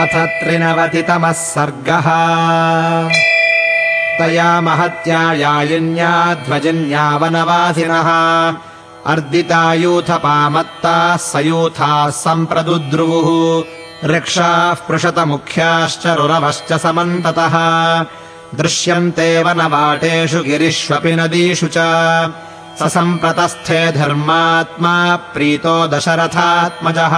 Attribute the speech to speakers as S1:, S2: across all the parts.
S1: अथ त्रिनवतितमः सर्गः। तया महत्या यायिन्या ध्वजिन्या वनवासिनः अर्दितायूथपामत्ताः सयूथाः सम्प्रदुद्रुवुः। ऋक्षाः पृषतमुख्याश्च रुरवश्च समन्ततः। दृश्यन्ते वनवाटेषु गिरिष्वपि नदीषु च। स सम्प्रतस्थे धर्मात्मा प्रीतो दशरथात्मजः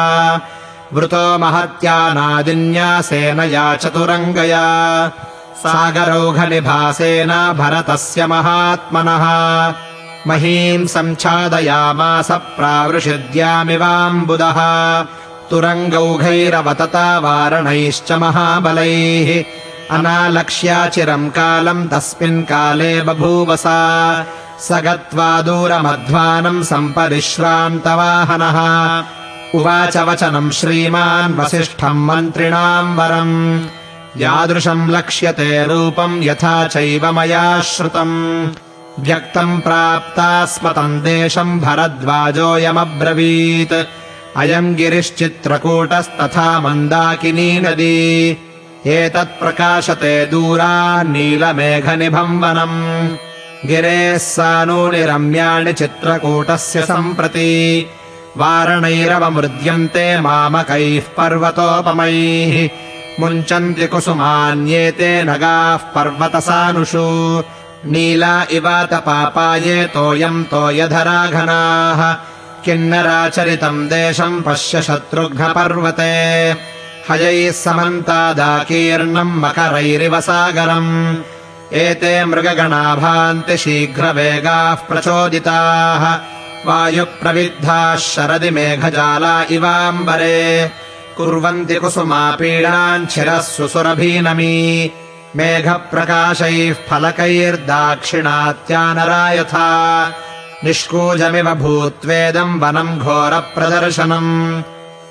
S1: वृतो महत्या नादिन्या सेनया चतुरङ्गया। सागरौघनिभासेन भरतस्य महात्मनः। महीम् सञ्छादयामास प्रावृषिद्यामिवाम्बुदः तुरङ्गौघैरवतता वारणैश्च महाबलैः। अनालक्ष्याचिरम् कालम् तस्मिन् काले बभूवसा। स गत्वा दूरमध्वानम् सम्परिश्रान्तवाहनः उवाच वचनम् श्रीमान् वसिष्ठम् मन्त्रिणाम् वरम्। यादृशम् लक्ष्यते रूपम् यथा चैव मया श्रुतम्। व्यक्तम् प्राप्ता स्म तम् देशम् भरद्वाजोऽयमब्रवीत्। अयम् गिरिश्चित्रकूटस्तथा मन्दाकिनी नदी। एतत्प्रकाशते दूरा नीलमेघनिभम् वनम् गिरेः सानूनि रम्याणि चित्रकूटस्य सम्प्रति वारणैरवमृद्यन्ते मामकैः पर्वतोपमैः मुञ्चन्ति कुसुमान्येते नगाः पर्वतसानुषु। नीला इवातपापाये तोयम् तोयधराघनाः। किन्नराचरितम् देशम् पश्य शत्रुघ्नपर्वते। हयैः समन्तादाकीर्णम् मकरैरिव सागरम्। एते मृगगणाभान्ति शीघ्रवेगाः प्रचोदिताः वायुप्रविद्धाः शरदि मेघजाला इवाम्बरे। कुर्वन्ति कुसुमापीडाञ्छिरः सुसुरभीनमी मेघप्रकाशैः फलकैर्दाक्षिणात्यानरा यथा निष्कूजमिव भूत्वेदम् वनम् घोरप्रदर्शनम्।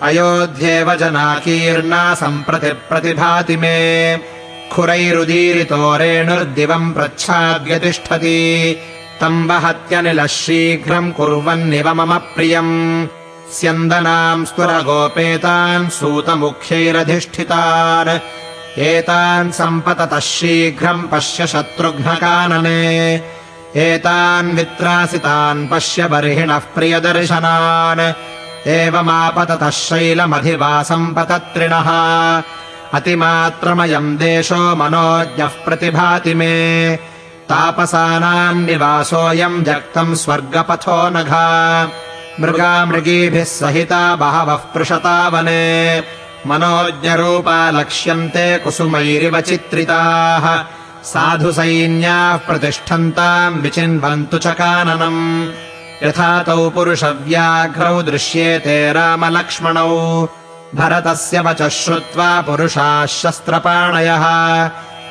S1: अयोध्येव जनाकीर्णा सम्प्रति प्रतिभाति मे। खुरैरुदीरितो रेणुर्दिवम् प्रच्छाद्य तिष्ठति तम् वहत्यनिलः शीघ्रम् कुर्वन्निव मम प्रियम्। स्यन्दनाम् स्तुरगोपेतान् सूतमुख्यैरधिष्ठितान्। एतान् सम्पततः शीघ्रम् पश्य शत्रुघ्नकानने। एतान् वित्रासितान् पश्य बर्हिणः प्रियदर्शनान्। एवमापततः शैलमधिवासम् पतत्रिणः। अतिमात्रमयम् देशो मनोज्ञः प्रतिभाति मे तापसानाम् निवासोऽयम् जक्तम् स्वर्गपथो नघा। मृगामृगीभिः सहिता बहवः पृषता वने। मनोज्ञरूपा लक्ष्यन्ते कुसुमैरिव चित्रिताः। साधुसैन्याः प्रतिष्ठन्ताम् विचिन्वन्तु च काननम्। यथा तौ पुरुषव्याघ्रौ दृश्येते रामलक्ष्मणौ। भरतस्य वचः श्रुत्वा पुरुषाः शस्त्रपाणयः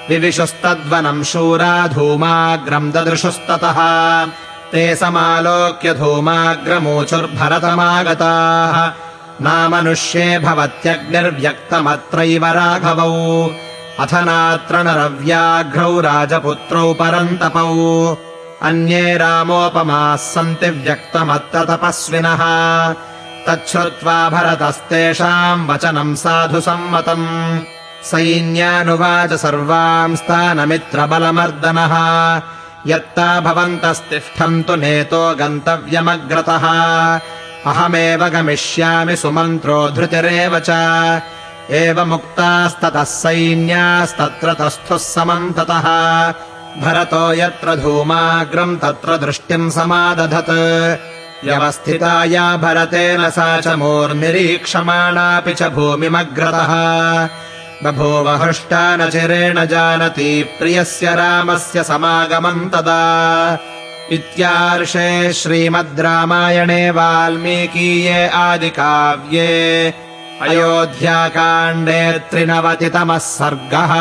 S1: विविशुस्तद्वनम् शूरा धूमाग्रम् ददृशुस्ततः। ते समालोक्य धूमाग्रमूचुर्भरतमागताः। नामनुष्ये भवत्यग्निर्व्यक्तमत्रैव राघवौ। अथ नात्र नरव्याघ्रौ राजपुत्रौ परन्तपौ। अन्ये रामोपमाः सन्ति व्यक्तमत्र तपस्विनः तच्छ्रुत्वा भरतस्तेषाम् वचनम् साधु सम्मतम् सैन्यानुवाच सर्वांस्तानमित्रबलमर्दनः यत्ता भवन्तस्तिष्ठन्तु नेतो गन्तव्यमग्रतः। अहमेव गमिष्यामि सुमन्त्रो धृतिरेव च। एवमुक्तास्ततः सैन्यास्तत्र तस्थुः समन्ततः। भरतो यत्र धूमाग्रम् तत्र दृष्टिम् समादधत्। व्यवस्थिताया भरतेन सा च मूर्निरीक्षमाणापि च भूमिमग्रतः बभूव हृष्टा न चिरेण जानति प्रियस्य रामस्य समागमम् तदा। इत्यार्षे श्रीमद् रामायणे वाल्मीकीये आदिकाव्ये अयोध्याकाण्डे त्रिनवतितमः सर्गः